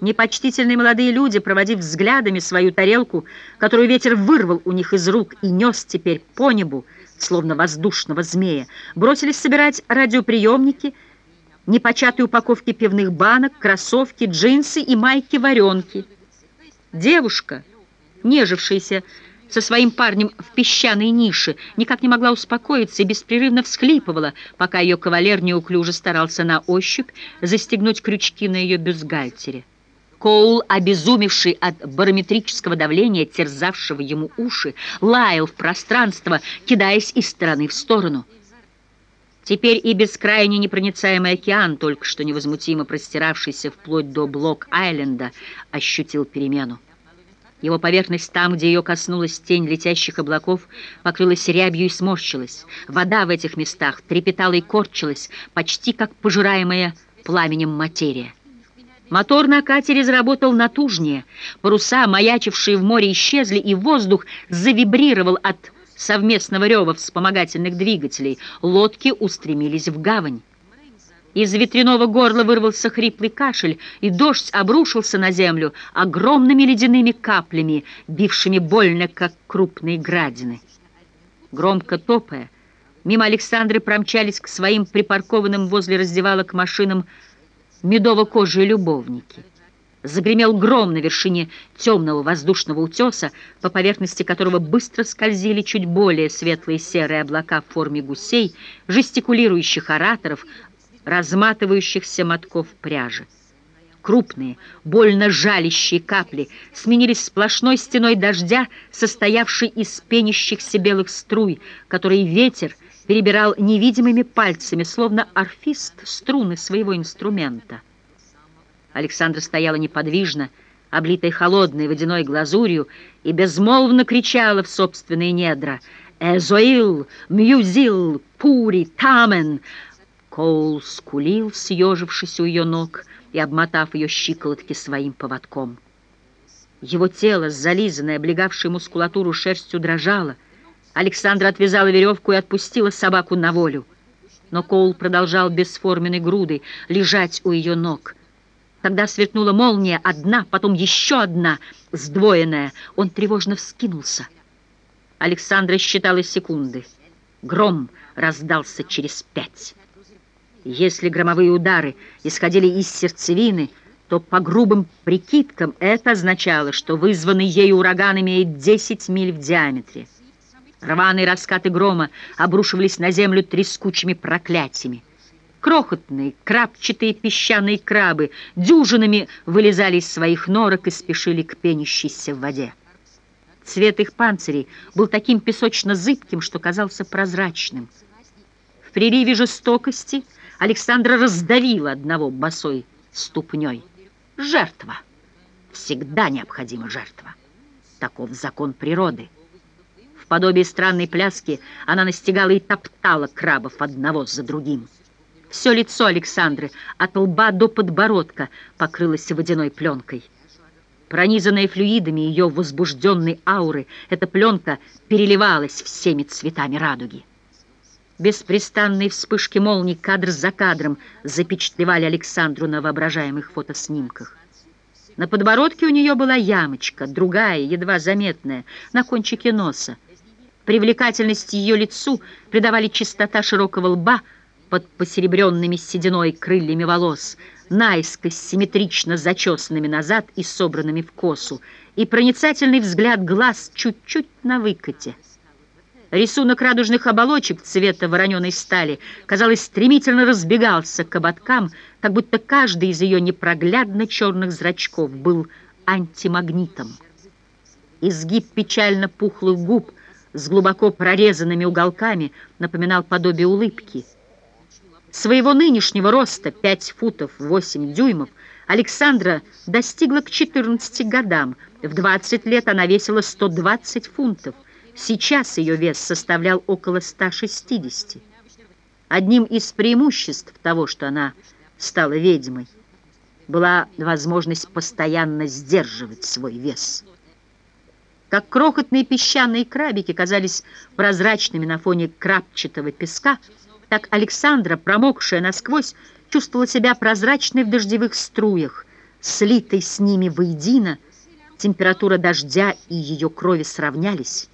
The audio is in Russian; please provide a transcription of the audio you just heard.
Непочтительные молодые люди, проводив взглядами свою тарелку, которую ветер вырвал у них из рук и нес теперь по небу, словно воздушного змея, бросились собирать радиоприемники, непочатые упаковки пивных банок, кроссовки, джинсы и майки-варенки. Девушка, нежившаяся со своим парнем в песчаной нише, никак не могла успокоиться и беспрерывно всхлипывала, пока ее кавалер неуклюже старался на ощупь застегнуть крючки на ее бюстгальтере. Коул, обезумевший от барометрического давления, терзавшего ему уши, лаял в пространство, кидаясь из стороны в сторону. Теперь и бескрайний непроницаемый океан, только что невозмутимо простиравшийся вплоть до Блок-Айленда, ощутил перемену. Его поверхность там, где ее коснулась тень летящих облаков, покрылась рябью и сморщилась. Вода в этих местах трепетала и корчилась, почти как пожираемая пламенем материя. Мотор на катере заработал натужнее, паруса, маячившие в море, исчезли, и воздух завибрировал от совместного рева вспомогательных двигателей. Лодки устремились в гавань. Из ветряного горла вырвался хриплый кашель, и дождь обрушился на землю огромными ледяными каплями, бившими больно, как крупные градины. Громко топая, мимо Александры промчались к своим припаркованным возле раздевалок машинам медово-кожие любовники. Загремел гром на вершине темного воздушного утеса, по поверхности которого быстро скользили чуть более светлые серые облака в форме гусей, жестикулирующих ораторов, разматывающихся мотков пряжи. Крупные, больно жалящие капли сменились сплошной стеной дождя, состоявшей из пенящихся белых струй, которые ветер перебирал невидимыми пальцами, словно орфист струны своего инструмента. Александра стояла неподвижно, облитая холодной водяной глазурью, и безмолвно кричала в собственные недра «Эзоил! Мьюзил! Пури! Тамен!» Коул скулил, съежившись у ее ног и обмотав ее щиколотки своим поводком. Его тело, зализанное, облегавшее мускулатуру шерстью, дрожало — Александра отвязала веревку и отпустила собаку на волю. Но Коул продолжал бесформенной грудой лежать у ее ног. Тогда сверкнула молния, одна, потом еще одна, сдвоенная. Он тревожно вскинулся. Александра считала секунды. Гром раздался через пять. Если громовые удары исходили из сердцевины, то по грубым прикидкам это означало, что вызванный ею ураган имеет 10 миль в диаметре. Рваные раскаты грома обрушивались на землю трескучими проклятиями. Крохотные, крапчатые песчаные крабы дюжинами вылезали из своих норок и спешили к пенящейся в воде. Цвет их панцирей был таким песочно-зыбким, что казался прозрачным. В приливе жестокости Александра раздавила одного босой ступней. Жертва. Всегда необходима жертва. Таков закон природы подобие странной пляски она настигала и топтала крабов одного за другим. Все лицо Александры от лба до подбородка покрылось водяной пленкой. Пронизанная флюидами ее возбужденной ауры, эта пленка переливалась всеми цветами радуги. Беспрестанные вспышки молний кадр за кадром запечатлевали Александру на воображаемых фотоснимках. На подбородке у нее была ямочка, другая, едва заметная, на кончике носа. Привлекательность ее лицу придавали чистота широкого лба под посеребренными сединой крыльями волос, наискось симметрично зачесанными назад и собранными в косу, и проницательный взгляд глаз чуть-чуть на выкате. Рисунок радужных оболочек цвета вороненой стали, казалось, стремительно разбегался к ободкам, как будто каждый из ее непроглядно черных зрачков был антимагнитом. Изгиб печально пухлых губ с глубоко прорезанными уголками напоминал подобие улыбки. Своего нынешнего роста 5 футов 8 дюймов Александра достигла к 14 годам. В 20 лет она весила 120 фунтов. Сейчас ее вес составлял около 160. Одним из преимуществ того, что она стала ведьмой, была возможность постоянно сдерживать свой вес как крохотные песчаные крабики казались прозрачными на фоне крапчатого песка, так Александра, промокшая насквозь, чувствовала себя прозрачной в дождевых струях, слитой с ними воедино, температура дождя и ее крови сравнялись,